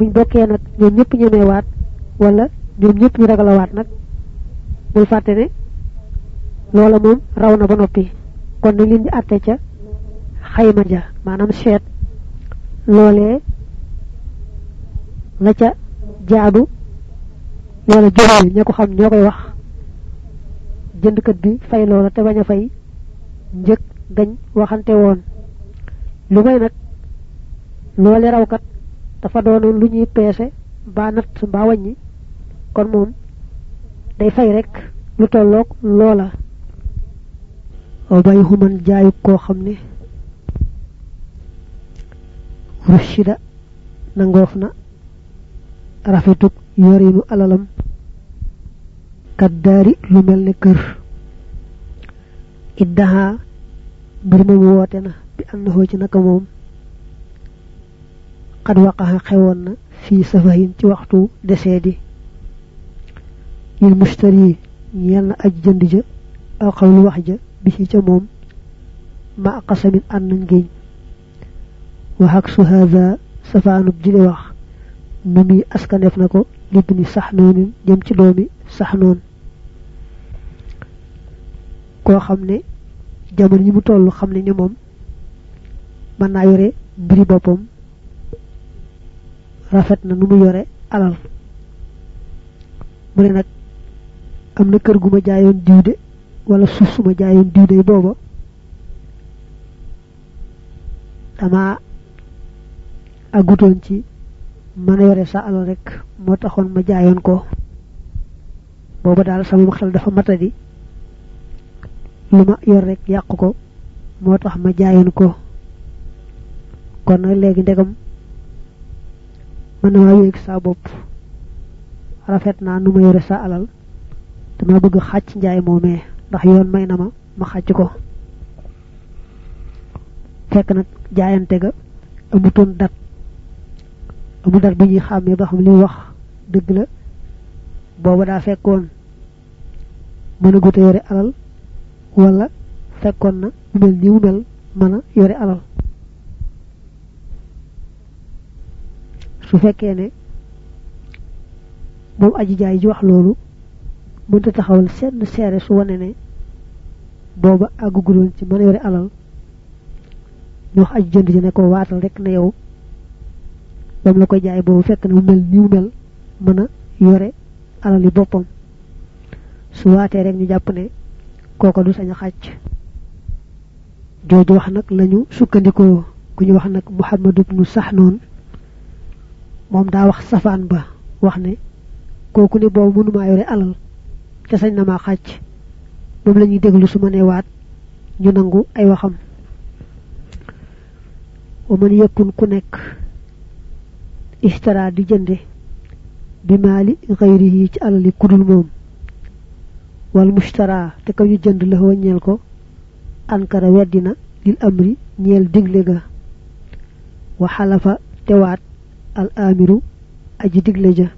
buñ bokkee nag ñoom ñëpp ñemee waat wala ñoom ñëpp ñu ragal a waat nag bul fàtte ne loola moom raw na ba noppi. Kon ni leen di àtte ca xayma ja maanaam seet loolee la ca jaadu loola jëriñ ña ko xam ñoo koy wax. Jëndkat bi fay loola te bañ a fay njëg gañ waxante woon. Lu may nag loole rawkat dafa doonoon lu ñuy peese mbaa natt mbaa wàññi kon moom day fay rek lu tolloog loola. Aw bay jaayu koo xam ne rushida nangoof na rafetuk yorinu alalam. Kaddaari lu mel ne kër. Iddaha mbir moom woote na bi ci naka moom qad waqaha xewoon na fii safahin ci waxtu desee di. Lil mushtari ñeel na aj jënd ja aw xawlu wax ja bi ci ca moom ma qasamin ànd ngéeñ wa haksu hadha safaanub jile wax nu muy askanef na ko libni sax noonin jëm ci doomi sax noon koo xam ne jamono yi mu toll xam ni yore mbiri boppam rafet na nu yore alal. Mu ne nag am na kër gu ma jaayoon diw de wala suuf su ma jaayoon dama agutoon ci yore sa alal rek moo ma jaayoon ko. Booba daal sama xel dafa matadi lu ma yor rek yàq ko moo ma ko. Kon nag léegi ndegam mën na maa yéeg saa bopp. Rafet naa nu yore sa alal. Dama bëgg xàcc njaay moomee. Ndax yoon may na ma ma xàcc ko. Fekk nag jaayante ga amutoon dat. Amu dat bu ñuy xàmmee ba xam li wax dëgg la. Booba daa fekkoon mën a gute yore alal wala fekkoon na mel ni mu mel mën yore alal su fekkee ne moom aji jaay ji wax loolu mënta taxawal senn seere su wane ne booba àgguguloon ci mën a yore alal. Ñu wax aji jënd ji ne ko waatal rek ne yow bam la koy jaay boobu fekk na mu mel ni mel mën a yore alal yi boppam. Su waatee rek ñu jàpp ne kooko du sañ a xàcc. Jooju wax nag lañu sukkandikoo ku ñu wax nag muhammad ibnu moom daa wax safaan ba wax ne kooku ne boobu mënumaa yore alal te sañ na maa xàcc. moom la ñuy déglu su ma nee waat ñu nangu ay waxam. wa man yëkkun ku nekk istara di jënde bi maali xayrihi ci alali kudul moom. wal mushtara te ka ñu jënd la ñeel ko ankara weddina lil amri ñeel digle ga. wa xalafa tewaat al amiru aji digle ja.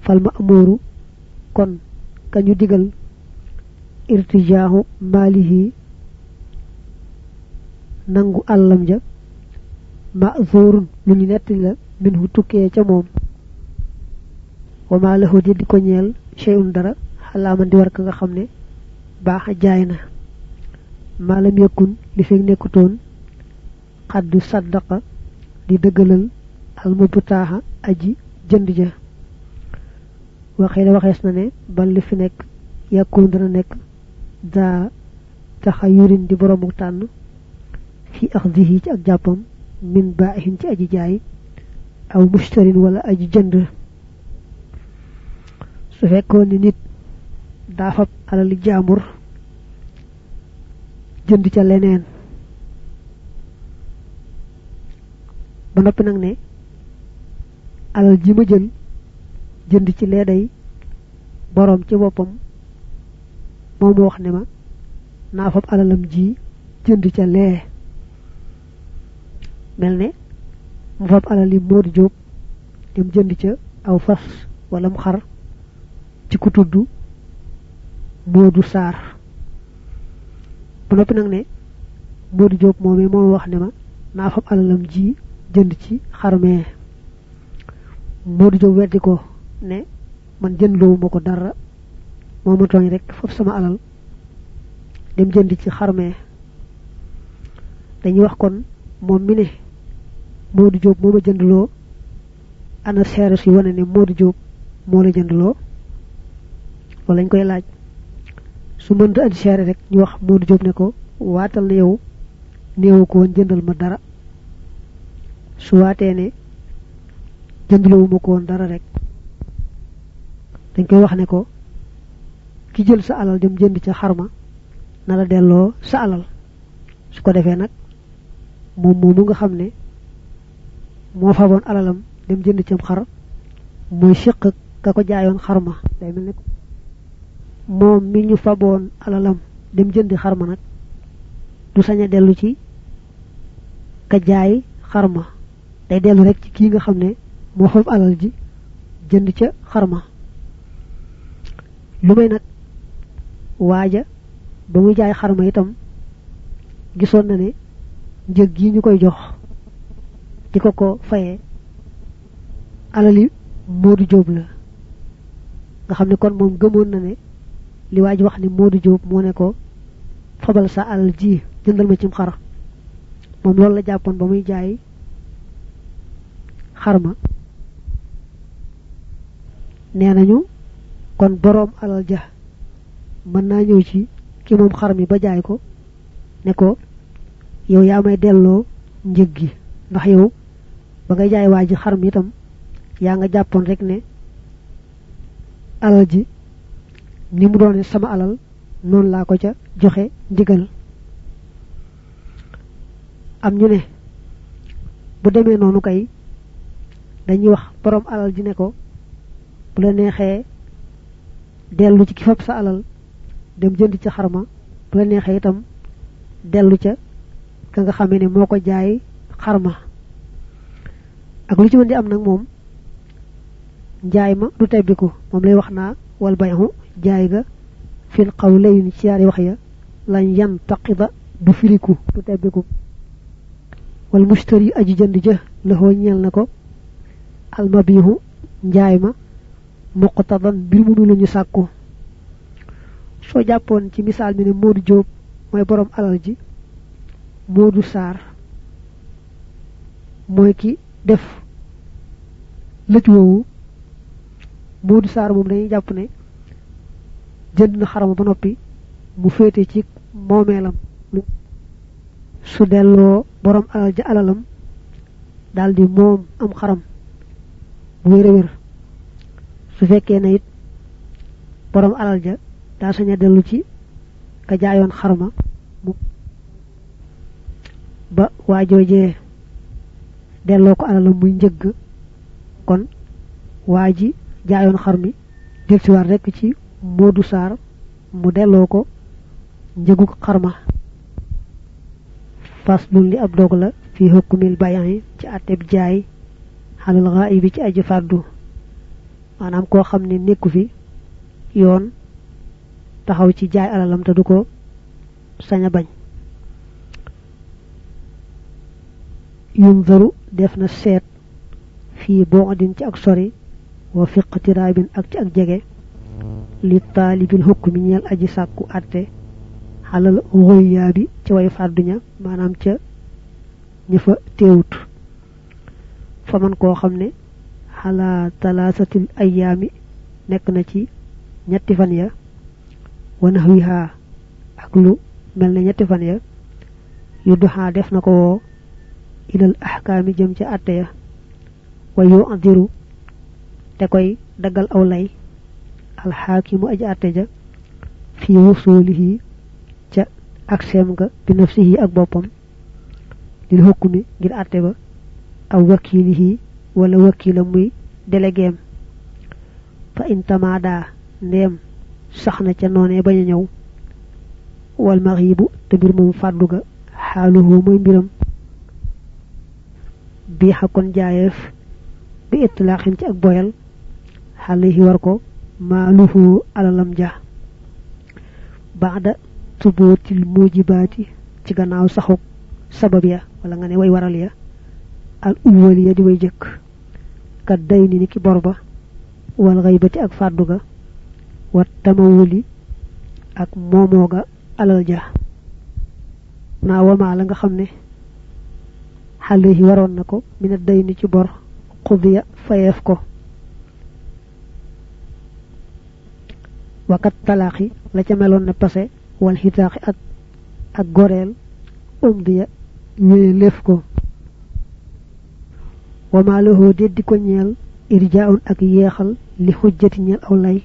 Fal ma'muru kon kañu digal irtijaahu maalihi nangu àllam ja. Ma'zurun lu ñu netti la min hu tukkee ca moom. Wa ma lahu di ko ñeel shay'un dara xalaaman di war ka nga ne baax jaay na. Maalam yëkkun li fekk nekkutoon xaddu saddaqa di almubtaaxa aji jënd ja. Waxee ne waxees na ne bal li fi nekk yàkkun dana nekk daa taxayurin di boroomu tànn fi axdihi ci ak jàppam min baaxin ci aji jaay aw mushtarin wala aji jënd. Su fekkoon ni nit daa fab alali jaambur jënd ca leneen. Ba noppi nag ne alal ji ma jël jënd ci lee day boroom ci boppam moom wax ne ma naa fab alalam ji jënd ca lee. Mel ne mu fab alal yi Modou Diop dem jënd ca aw fas wala mu xar ci ku tudd Modou Sarr. Ba noppi ne Modou Diop moomee moo wax ne ma naa fab alalam ji jënd ci xarmee Modou Diop weddi ko ne man jëndloo ma ko dara moo ma tooñ rek foofu sama alal dem jënd ci xarmee dañuy wax kon moom mi ne Modou Diop moo ma jëndloo ana seere si wane ne Modou Diop moo la jëndloo. Wala lañ koy laaj. Su mënta andi seere rek ñu wax Modou Diop ne ko waatal na yow néewu ko jëndal ma dara. Su waatee ne jëndloo ma ko dara rek. Dañ koy wax ne ko ki jël sa alal dem jënd ca xarma na la delloo sa alal. Su ko defee nag moom moomu nga xam ne moo faboon alalam dem jënd ci xar mooy siq ka ko jaayoon xarma. Day mel ne moom mi ñu faboon alalam dem jëndi xarma nag du sañ a dellu ci ka jaay xarma. Day dellu rek ci kii nga xam ne moo fab alal ji jënd ca xarma. Lu may nag waaja ba muy jaay xarma itam gisoon na ne njëg gi ñu koy jox di ko ko fayee alali Modou Diop la. Nga xam ne kon moom gëmoon na ne li waaj wax ni Modou Diop moo ne ko fabal sa alal ji jëndal ma cim xar. Moom loolu la jàppoon ba muy jaay xarma nee nañu kon boroom alal ja mën naa ñëw ci ki moom xar mi ba jaay ko ne ko yow yaa may delloo njëg gi. Ndax yow ba ngay jaay waa ji xar mi nga jàppoon rek ne alal ni mu doone sama alal noonu laa ko ca joxe ndigal. Am ñu ne bu demee noonu kay dañuy wax borom alal ji ne ko bu la neexee dellu ci sa alal dem jënd ca xarma bu la neexee itam dellu ca ka nga xamee ne moo ko jaay xarma. Ak lu ci mën di am nag moom njaay ma du tebbiku moom lay wax naa wal jaay ga fil qawlayn ci yaari wax ya lañ yan taqida du firiku du tebbiku wal mushtari aji jënd ja la ñeel na ko al mabihu njaay ma muqtadan bir mu lañu sàkku soo jàppoon ci misaal mi ne Modou Diop mooy borom alal ji. Modou Sarr mooy ki def lëj woowu. Modou Sarr moom dañuy jàpp ne jënd na xarama ba noppi mu féete ci moomeelam. Su borom alal ja alalam daldi moom am xaram. Bu wér su fekkee ne it borom alal ja daa sañ a dellu ci ka jaayoon xarma ba waa joojee ko alalam muy njëgg. Kon waa ji jaayoon xar mi del si war rekk ci Modou Sarr mu delloo ko xarma li ab dog la fi hukmil bayan ci ateb jaay xalal ghaibi ci aji fàddu maanaam koo xam ne nekku fi yoon taxaw ci jaay alalam te du ko sañ a bañ. Yunzaru def na seet fii boodin ci ak sori wa fiqtiraabin ak ci ak jege li taalibil hukmi ñeel aji sàkku atte xalal xoyyaa bi ci way fàdduña maanaam ca ña teewut. Fa man koo xam ne xalaa talaasatil ayyaami nekk na ci ñetti fan ya wa nahwiha ak lu mel ñetti fan ya yu duxaa def na ko woo ilal ahkaami jëm ci atte ya wa yu adiru te koy daggal aw lay alxaakimu aji atte ja fi wusulihi ca ak seem nga bi nafsihi ak boppam lil hukmi ngir atte ba aw wakilihi wala wakila muy déléguéem fa in tamaada ndeem sax na ca noonee bañ a ñëw. Wal maxiibu te mbir moom fàddu ga xaaluhu mooy mbiram. Bii xakkoon jaayeef bi itlaaxin ci ak boyal xale war ko maaluhu alalam ja. Baada tubootil mujibaati ci gannaaw saxuk sabab ya wala nga ne way waral ya al uwal ya di way jëkk. Ka day ni ki borba wal ghaibati ak faddu ga wat tamawuli ak momo ga alal ja. Na wama la nga xamne xalihi waron nako min day ni ci bor qudiya fayef ko. Wakat talaqi la ca melon ne passé wal hitaqi ak ak gorel umdiya wé lef ko wa ma lahu deddi ko ñeel irjaun ak yeexal li hujjati ñeel aw lay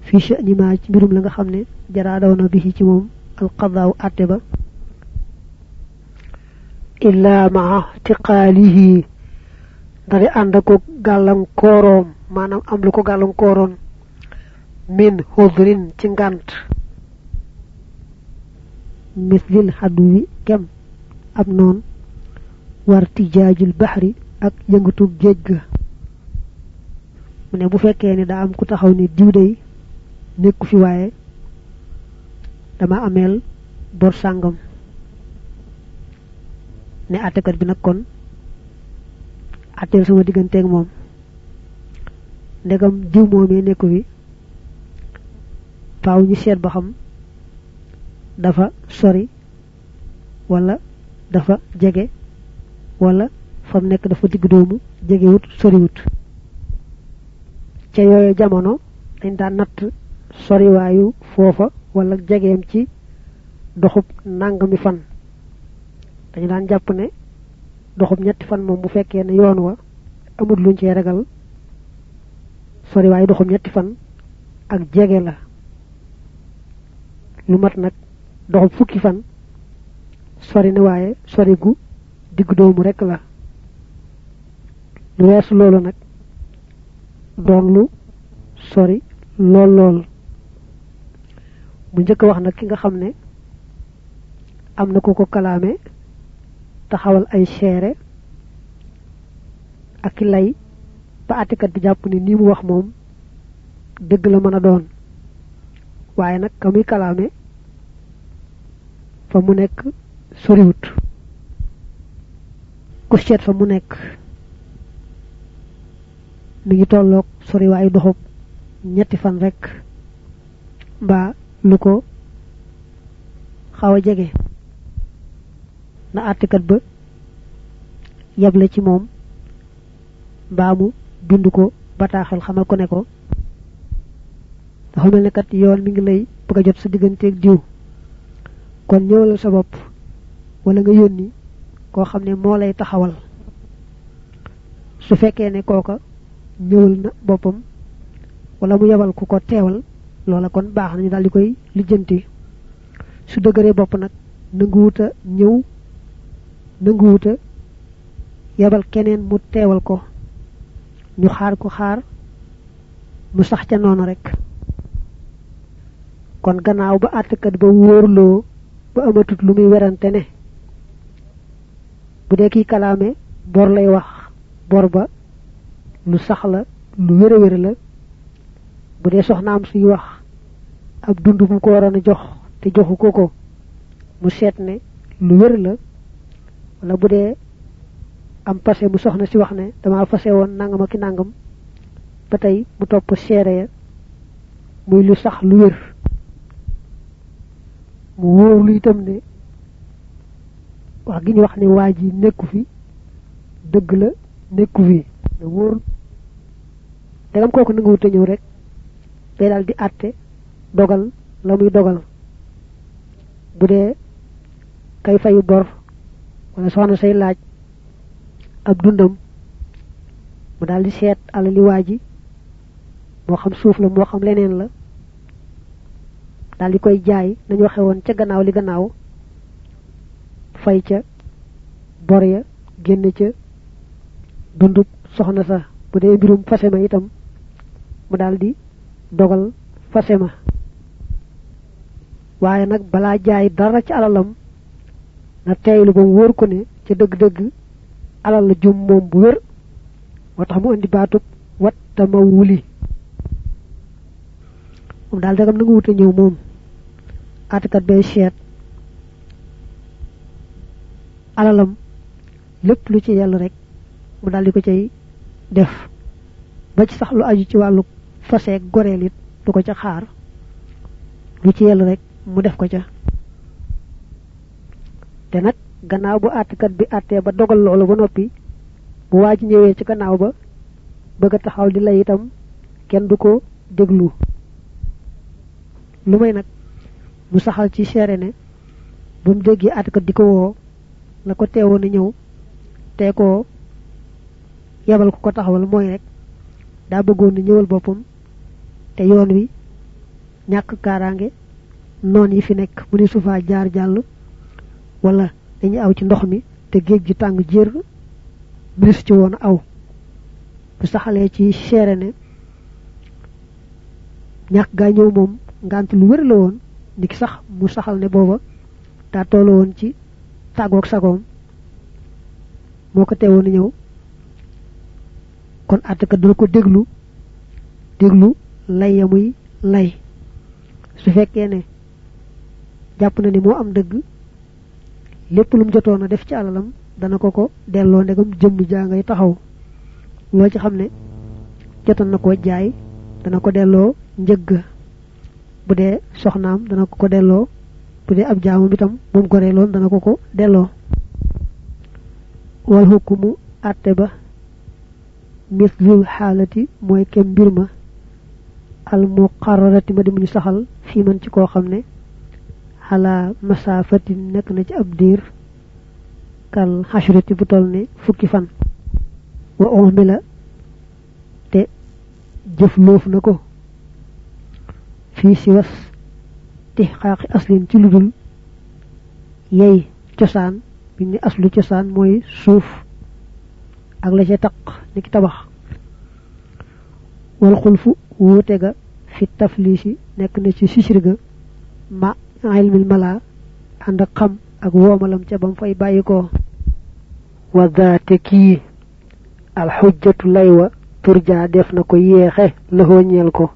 fi sha'ni ma ci mbirum la nga xamne jara dawna bihi ci mom al qada'u atte ba illa ma tiqalihi dari anda ko galang korom manam am lu ko galang koron min hudrin ci ngant mithlil hadwi kem ab non wartijajul bahri ak yëngatu géej ga. Mu ne bu fekkee ni daa am ku taxaw ni diw day nekku fi waaye dama ameel bor sàngam. Ne attekat bi nag kon atteel sama digganteeg moom. Ndegam diw moomee nekku fi faaw ñu seet ba xam dafa sori wala dafa jege wala fam nek dafa digg doomu jegewut soriwut. Ca yooyu jamono dañ daan natt soriwaayu foofa wala jegeem ci doxub nangami fan. Dañu daan jàpp ne doxub ñetti fan moom bu fekkee ne yoon wa amul luñ cee ragal soriwaayu doxub ñetti fan ak jege la. Lu mat nag doxub fukki fan sori na waaye sori gu digg doomu rek la lu weesu loolu nag. Doon lu sori lool lool. Mu njëkk wax nag ki nga xam ne am na ko ko kalaame taxawal ay seere ak lay ba atikat bi jàpp ne nii mu wax moom dëgg la mën a doon. Fa mu nekk soriwut. Ku seet fa mu nekk mi ngi tolloog sori waayu doxub ñetti fan rek mbaa lu ko na àttikat ba yable ci moom mbaa mu bind ko bataaxal xamal ko ne ko mel ne kat yoon mi ngi lay bëgg jot sa digganteeg diw. Kon ñëwal sa bopp wala nga yónni koo xam ne moo lay taxawal. Su fekkee ne kooka ñëwal na boppam wala mu yebal ku ko teewal loola kon baax nañu daal di koy lijjanti. Su dëgëree bopp nag nanguwuta ñëw nanguwuta yebal keneen mu teewal ko. Ñu xaar ko xaar mu sax ca noonu rek. Kon gannaaw ba àttekat ba wóorloo ba amatut lu muy werante ne bu dee kii kalaame bor lay wax bor ba lu sax la lu wér wér la. Bu dee soxnaam suy wax ab dund bu ko waroon jox te joxu ko ko mu seet ne lu wér la. Wala bu dee am passé mu soxna si wax ne dama fase woon nangam ak nangam ba tey mu topp seere ya muy lu sax lu wér. Mu wóor lu itam ne wax gi ñu wax ne waa ji nekku fi dëgg la fi dagam kooku nangu wute ñëw rek day daal di àtte dogal la muy dogal. Bu dee kay fayu bor wala soxna say laaj ab dundam mu daal di seet alali waa ji moo xam suuf la moo xam leneen la daal di koy jaay nañ waxe woon ca gannaaw li gannaaw fay ca bor ya génn ca dundub soxna sa. Bu dee mbirum fasema itam mu daal di dogal fasema waaye nag balaa jaay dara ci alalam na teeylu ba wóor ko ne ca dëgg-dëgg alal la jum moom bu wér moo mu andi baatub wat tama wuli moom daal dagam ñëw moom. Atikat bay seet alalam lépp lu ci yàlla rek mu daal di ko cay def. Ba ci sax lu aju ci wàllu fase goreel it du ko ca xaar lu ci yell rek mu def ko ca. Te nag gannaaw bu àttekat bi àttee ba dogal loolu ba noppi bu waa ji ñëwee ci gannaaw ba bëgg taxaw di lay itam kenn du ko déglu. Lu may nag mu saxal ci seere ne bu mu déggee àttekat di ko woo la ko teewoon a ñëw te ko yebal ko ko taxawal mooy rek daa bëggoon ñëwal boppam te yoon wi ñàkk kaaraange noon yi fi nekk mu jaar jàll wala dañuy aw ci ndox mi te géej gi tàng jër mënees ci woon aw. Bu saxalee ci seere ne ñàkk gaa ñëw moom ngant lu wér la woon niki sax mu saxal ne booba daa toolu woon ci tàggoog sagoom moo ko teewoon ñëw. Kon àttekat dana ko déglu déglu lay ya muy lay. Su fekkee ne jàpp na ni moo am dëgg lépp lu mu jotoon a def ci alalam dana ko ko delloo ndegam jëmm jaa ngay taxaw. Loo ci xam ne jotoon na koo jaay dana ko delloo njëgg bu dee soxnaam dana ko ko delloo bu dee ab jaamam itam moom ko reeloon dana ko ko delloo. Wal hukumu àtte ba mislul xaalati mooy kem al muqarrarati ma di muñu saxal fii man ci koo xam ne xalaa masafati nekk na ci ab diir kal xashrati bu toll ne fukki fan. Wa umila te jëf loof na ko. Fii si was ti xaaqi aslin ci ludul yey cosaan bi ni aslu cosaan mooy suuf ak la ca taq ni ki tabax. Wal xulfu wuute ga fi taflisi nekk na ci sisir ma ilmil mala ànd ak xam ak woomalam ca bam fay bàyyi ko wa daate kii alxujjatu laywa turja def na ko yeexe laxoo ñeel ko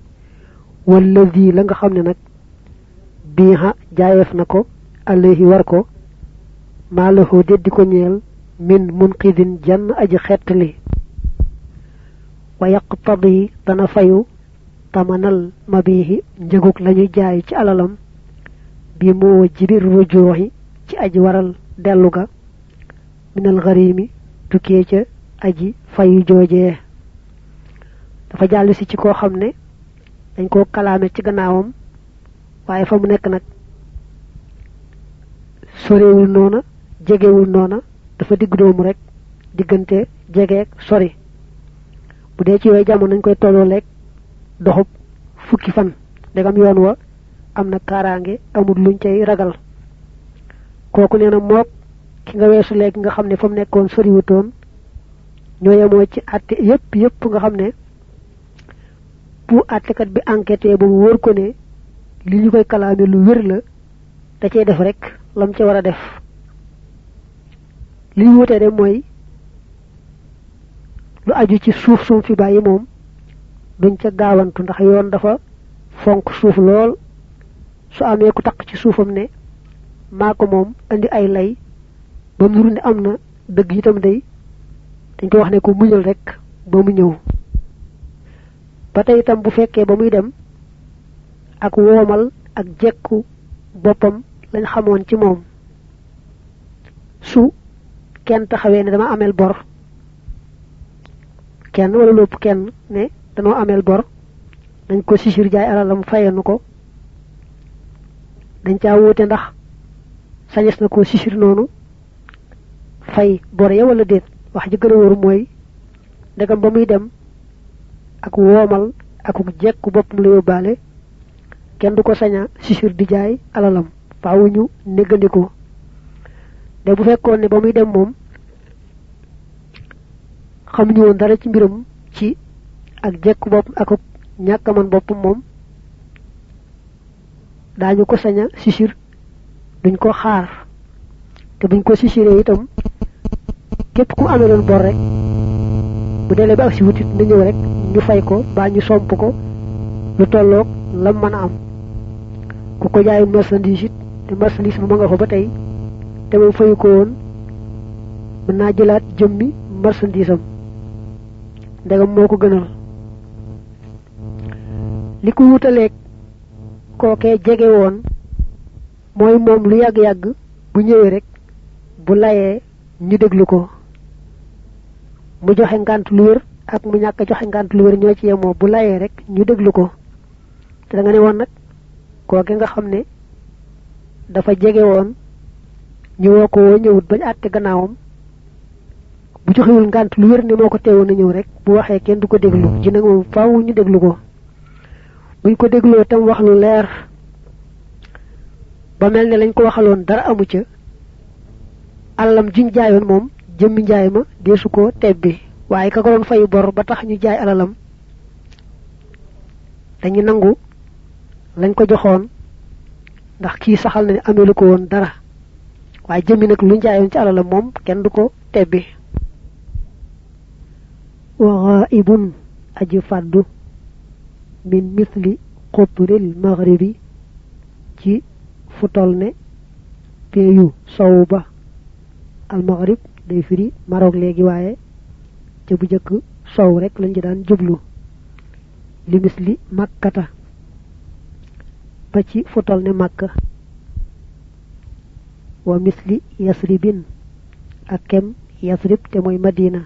walladi la nga xam ne nag biixa jaayeef na alayhi war ko maa laxoo deddi ko ñeel min munqidin jann aji xettali wa yaqtadi dana fayu tamanal mabihi njëguk lañu jaay ci alalam bi moo jibir rujooxi ci aji waral dellu ga minal gharimi tukkee ca aji fayu joojee. Dafa jàll si ci koo xam ne dañ koo kalaame ci gannaawam waaye fa mu nekk nag sorewul noona jegewul noona dafa digg doomu rek jegeeg sori. Bu ci jamono nañ koy tolloo leeg doxub fukki fan ndegam yoon wa am na kaaraange amul luñ cay ragal. Kooku nee na mook ki nga weesu léegi nga xam ne fa mu nekkoon soriwutoon ñoo yemoo ci àtte yépp yépp nga xam ne bu àttekat bi enquêté ba mu wóor ko ne li ñu koy kalaame lu wér la da cay def rek lam ca war a def. Li ñu wutee de mooy lu aju ci suuf fi bàyyi moom duñ ca gaawantu ndax yoon dafa fonk suuf lool. su amee ku taq ci suufam ne maa ko andi ay lay ba mu ne am na dëgg itam day dañ ko wax ne ko muñal rek ba mu ñëw. Ba itam bu fekkee ba muy dem ak woomal ak jekku boppam lañ xamoon ci moom. Su kenn taxawee ne dama amel bor kenn wala lopp kenn ne danoo amel bor dañ ko sisir jaay alalam fayenu ko. Dañ caa wóote ndax sañes na ko sisir noonu fay bor ya wala déet. Wax ji gën a wóor mooy ndegam ba muy dem ak woomal ak jekku boppam la yóbbaale kenn du ko saña sisir di jaay alalam. Faawu ñu néggandiko de bu fekkoon ne ba muy dem moom xamuñu woon dara ci mbiram ci ak jekku bopp ak ñàkk man boppam moom daañu ko saña sisir duñ ko xaar. Te buñ ko sisiree itam képp ku amee loon bor rek bu delee ba ak si wutit na ñëw rek ñu fay ko baa ñu somp ko lu tolloog lam mën a am. Ku ko jaay marchandise te marchandise bu nga fa ba tey te moom fayu ko woon mën naa jëlaat jëmmi marchandise am. Ndegam moo ko gënal li ko wutaleeg kookee jege woon mooy moom lu yàgg-yàgg bu ñëwee rek bu layee ñu déglu ko. mu joxe ngant lu wër ak mu ñàkk joxe ngant lu wër ñoo ci yemoo bu layee rek ñu déglu ko. te da nga ne woon nag kooke nga xam ne dafa jege woon ñu woo ko woo ñëwut bañ àtte gannaawam bu joxewul ngant lu wër ne moo ko teewoon a ñëw rek bu waxee kenn du ko déglu. Ji nag moom faaw ñu déglu ko buñ ko dégloo tam wax lu leer ba mel ne lañ ko waxaloon dara amu ca alalam jiñ jaayoon moom jëmmi njaay ma deesu ko tebbi waaye ka ko doon fay bor ba tax ñu jaay alalam dañu nangu lañ ko joxoon ndax kii saxal na ne amelu ko woon dara. Waaye jëmmi nag lu njaayoon ci alalam moom kenn du ko tebbi wa ghaibun aji faddu min misli qutril maghribi ci fu tol ne peyu al maghrib day firi marok legi waaye ca bu jëkk sow rek lañ ci daan jublu. Li misli makkata ba ci fu tol ne makka. Wa misli yasribin ak kem yasrib te mooy madina.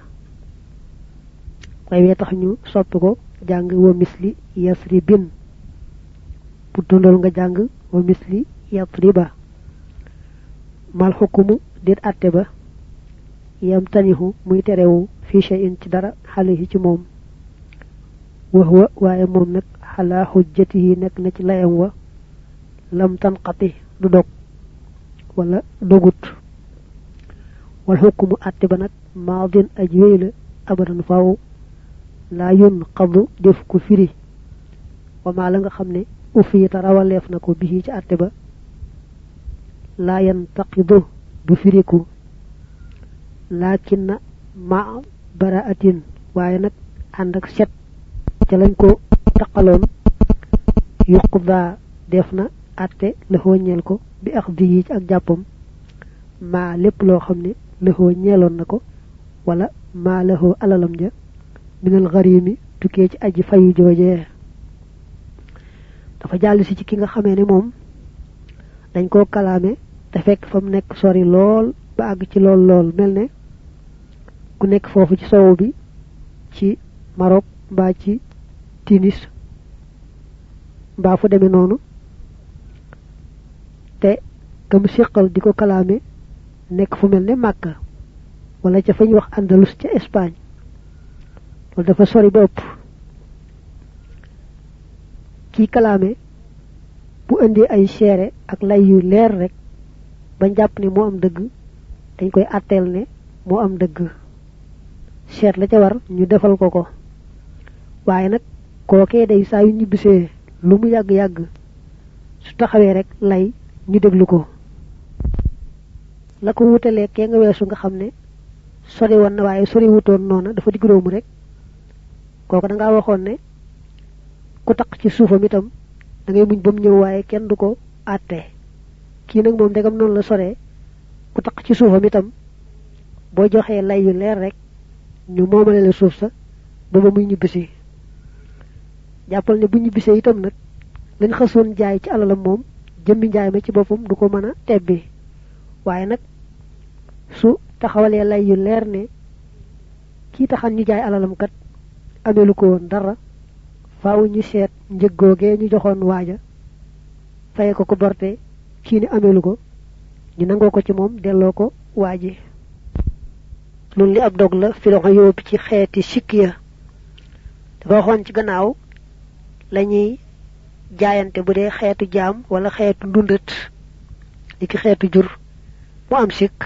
Way wee tax ñu soppi ko jàng wa misli yasribin bu dundal nga jàng wa misli yasriba mal hukumu dit atte ba. Yam tanihu muy terewu fi shay'in ci dara xalihi ci moom. Wa huwa waaye moom nag xalaa xujjatihi nekk na ci layam wa. Lam tanqati du dog wala dogut. Wal hukumu atte ba nag maadin aj wéy la abadan faaw la yun qadu def ko firi. Wa ma la nga xamne ufiyata rawalef nako bi ci atte ba. La yantaqidu du firiku lakinna ma bara'atin waye nak and set ci lañ ko taqalon yuqda defna atte le ñel ko bi akhdi ci ak jappam ma lepp lo xamne le ñelon nako wala ma lahu alalam ja minal gharimi tuké ci aji fayu jojé dafa jall ci ci ki nga xamé né mom dañ ko kalamé te fekk fam nek sori lool ba ag ci lool lool. Melne ku nek fofu ci sowu bi ci Maroc ba ci Tunis ba fu démé nonu te kam siqal diko kalamé nek fu melne Makka wala ca fañ wax Andalus ci Espagne wala dafa sori ba ëpp kii kalaame bu indi ay seere ak lay yu leer rek bañ jàpp ne moo am dëgg dañ koy atteel ne moo am dëgg. Seet la ca war ñu defal ko ko. Waaye nag kookee day saa yu ñibbisee lu mu yàgg yàgg su taxawee rek lay ñu déglu ko. La ko wutalee kee nga weesu nga xam ne sori woon na waaye sori wutoon noona dafa digg rek koko da nga waxoon ne ku tak ci suufam itam da ngay muñ bam ñëw waaye kenn du ko àtte. Kii nag moom noonu la soree ku tak ci suufam itam boo joxee lay yu leer rek ñu moomale la suuf sa ba ba muy ñibbisi. Jàppal ne bu ñibbisee itam nag lañ xasoon jaay ci alalam moom jëmmi njaay ma ci boppam du ko mën a tebbi. Waaye nag su taxawalee lay yu leer ne kii taxan ñu jaay alalam kat amelu ko dara faaw ñu seet njëg ñu joxoon waaja faye ko ko borte kii ni amelu ko ñu nangoo ko ci moom delloo ko waaji. Loolu li ab dog la fi ci xeeti sikk ya. Dafa waxoon ci gannaaw lañuy jaayante bu dee xeetu jaam wala xeetu ndundat li ki xeetu jur mu am sikk.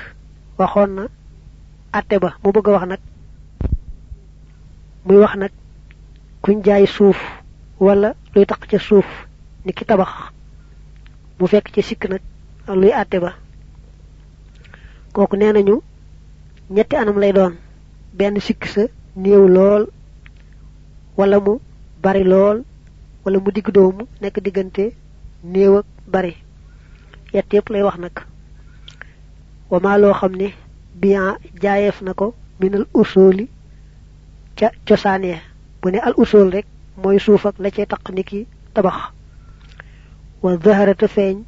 Waxoon na atte ba mu bëgg wax nag muy wax nag kuñ jaay suuf wala luy taq ca suuf ni ki tabax mu fekk ci sikk nag luy àtte ba. Kooku nee nañu ñetti anam lay doon. Benn sikk sa néew lool wala mu bari lool wala mu digg doomu nekk diggante néew ak bari. Yett yépp lay wax nag. Wama loo xam ne biyan jaayeef na ko minal usuli ca cosaan ya. Bu ne al usul rek mooy suuf ak la cay taq niki tabax. Wa zaharata feeñ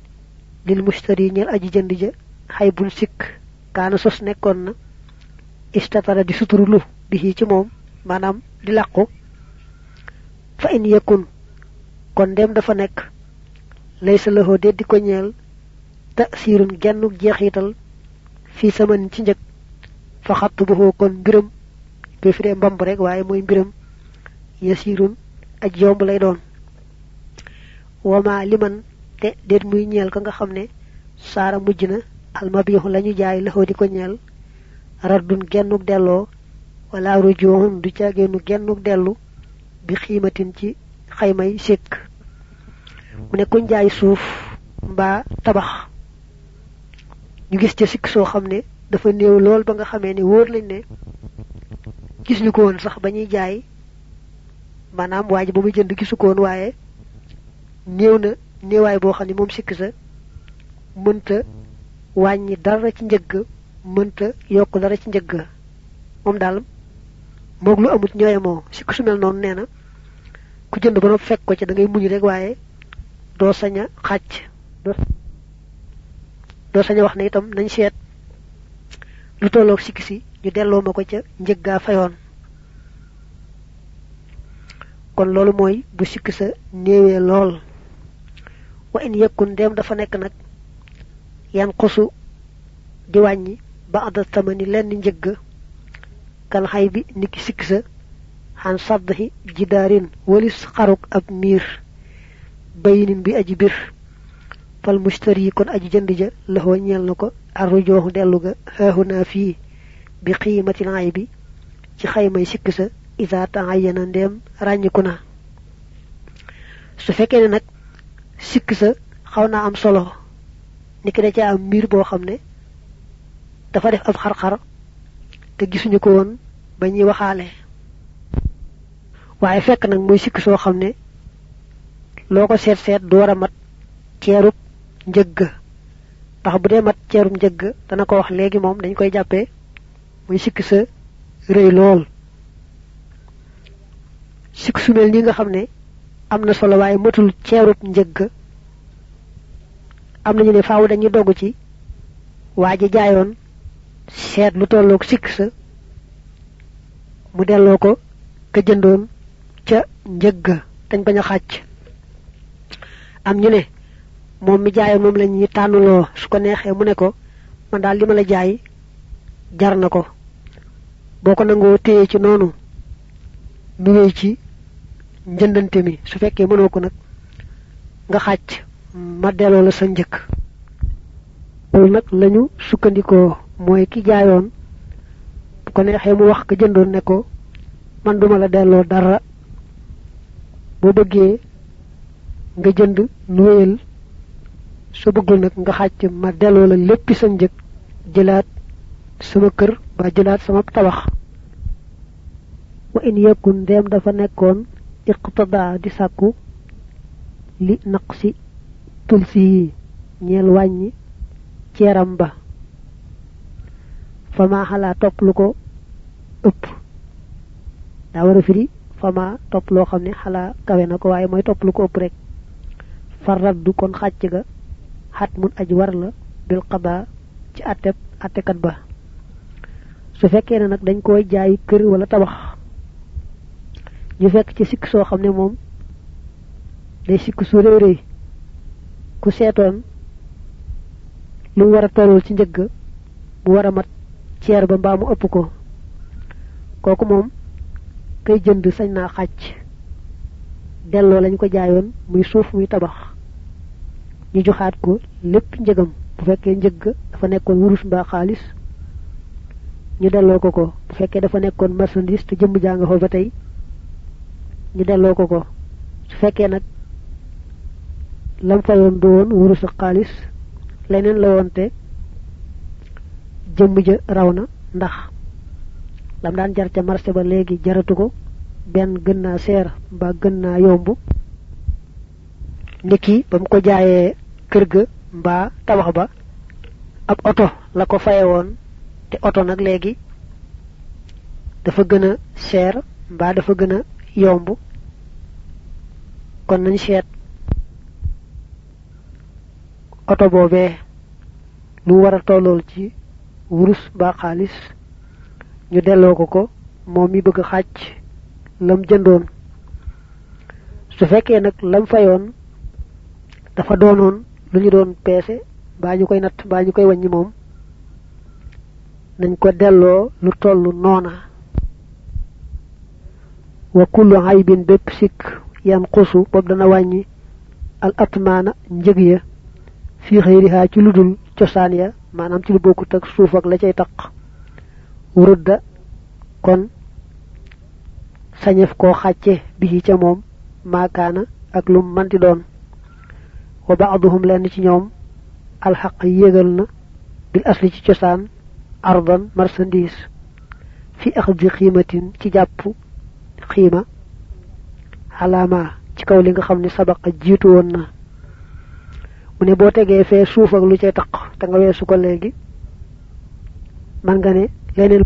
lil mustari ñel aji jënd ja haybun sik kana sos nekkon na istatara di suturulu bihi ci mom manam di laqku fa in yakun kon dem dafa nek laysa lahu de di ko ñeel ta'sirun gennu jeexital fi saman ci njëg fa xattubuhu kon mbiram koy firee mbamb rek waaye mooy mbiram yasirun aj yomb lay doon wama liman te déet muy ñeel ka nga xam ne saara mujj na almabihu lañu jaay laxoo di ko ñeel raddun gennuk delloo. Wala rujuhun du caagenu gennuk dellu. Bi xiimatin ci xaymay sikk mu ne kuñ jaay suuf mbaa tabax. Ñu gis ca sikk soo xam ne dafa néew lool ba nga xamee ne wóor lañ ne gis ñu ko woon sax ba ñuy jaay. Maanaam waaji ba muy jënd gisu ko woon waaye néew na néewaay boo xam ne moom sikk sa mënta wàññi dara ci njëgg mënta yokk dara ci njëgg moom daal moog lu amut ñooye moo sikk su mel noonu nee na ku jënd ba fekk ko ci da ngay muñ rek waaye doo sañ a xàcc. Doo sañ a wax ne itam nañ seet lu tolloog sikki si ñu delloo ma ko ca njëggaa fayoon. Kon loolu mooy bu sikk sa néewee lool. Wa in yakun dem dafa nekk nag yan xusu di wàññi ba ada tamani lenn njëgg kal xay bi niki sikk sa xan saddahi jidaarin walis xaruk ab miir. Bayinin bi aji bir. Fal mushtari kon aji jënd ja laxoo ñeel na ko arrujooxu dellu ga xaaxunaa fii bi qiimatil ay bi ci xaymay sikk sa isa taayana ndem ràññiku su fekkee ne nag sikk sa xaw naa am solo niki da ca am miir boo xam ne dafa def ab xar-xar te gisuñu ko woon ba ñuy waxaale. Waaye fekk nag muy sikk soo xam ne loo ko seet seet du war a mat ceerub njëgg. Ndax bu dee mat ceerum njëgg dana ko wax léegi moom dañ koy jàppee muy sikk sa rëy lool. Sikk su mel ni nga xam ne am na solo waaye matul ceerub njëgg. Am nañu ne faaw dañuy dogg ci waa ji jaayoon seet lu tolloog sikk sa mu delloo ko ka jëndoon ca njëgg dañ bañ a am ñu ne moom mi jaayoon moom su ko neexee mu ne ko man daal li jaay jar ko boo ko nangoo ci noonu nu wéy ci njëndante mi. Su fekkee mënoo ko nag nga xàcc ma delloo la sa njëkk. Loolu nag lañu sukkandikoo mooy ki jaayoon ko neexee mu wax ka jëndoon ne ko man duma la delloo dara. Boo bëggee nga jënd nu wéyal. Su bëggul nag nga xàcc ma delloo la léppi sa njëg jëlaat sama kër ba jëlaat sama tabax. Wa in yakun dem dafa nekkoon iqtada di sàkku li naqsi tulsi ñeel wàññi ceeram ba. Fama xalaa topp lu ko ëpp. Daa war a firi fama topp loo xam ne xalaa kawe na ko waaye mooy topp lu ko ëpp rek. Faraddu kon xàcc ga xat mun aji war la bil qada ci atteb attekat ba su fekkee ne nag dañ koy jaay kër wala tabax ñu fekk ci sikk soo xam ne moom day sikk su réy réy ku seetoon lu war a ci njëgg mu war a mat ceer ba mbaa mu ko kooku moom kay jënd sañ naa xàcc delloo lañ ko jaayoon muy suuf muy tabax ñu joxaat ko lépp njëgam bu fekkee njëgg dafa nekkoon wurus mbaa xaalis ñu delloo ko ko. Bu fekkee dafa nekkoon marchandise te jëmm jaa nga fa ba tey ñu delloo ko ko. Su fekkee nag lam fayoon du woon ak xaalis leneen la woon te jëmm ja raw na ndax lam daan jar ca marché ba léegi jaratu ko. Benn gën naa seer gën naa yomb. Niki ba mu ko jaayee kër ga mbaa tabax ba ab oto la ko faye woon te oto nag léegi. Dafa gën a seer mbaa dafa gën a yomb. Kon nañ seet oto boobee lu war a tollool ci wurus ba xaalis. Ñu delloo ko ko moom mi bëgg xàcc lam jëndoon. Su fekkee nag lam fayoon dafa doonoon lu ñu doon koy koy nañ ko delloo lu toll noona. Wa kullu aybin bépp sikk yan xusu bob dana wàññi al atmaana njëg ya fi xëyrihaa ci ludul cosaan ya maanaam ci lu bokkut suuf ak la cay taq. Wurudda kon sañef koo xàcce bi ca moom maakaana ak lu manti doon. Wa ba'dhum len ci ñoom yegal na bil asli ci ciosan ardan marchandise fi akhdhi qimatin ci japp qima alama ci kaw li nga xamni sabaqa jitu won na. Mu ne boo tegee suuf ak lu nga ko man nga ne leneen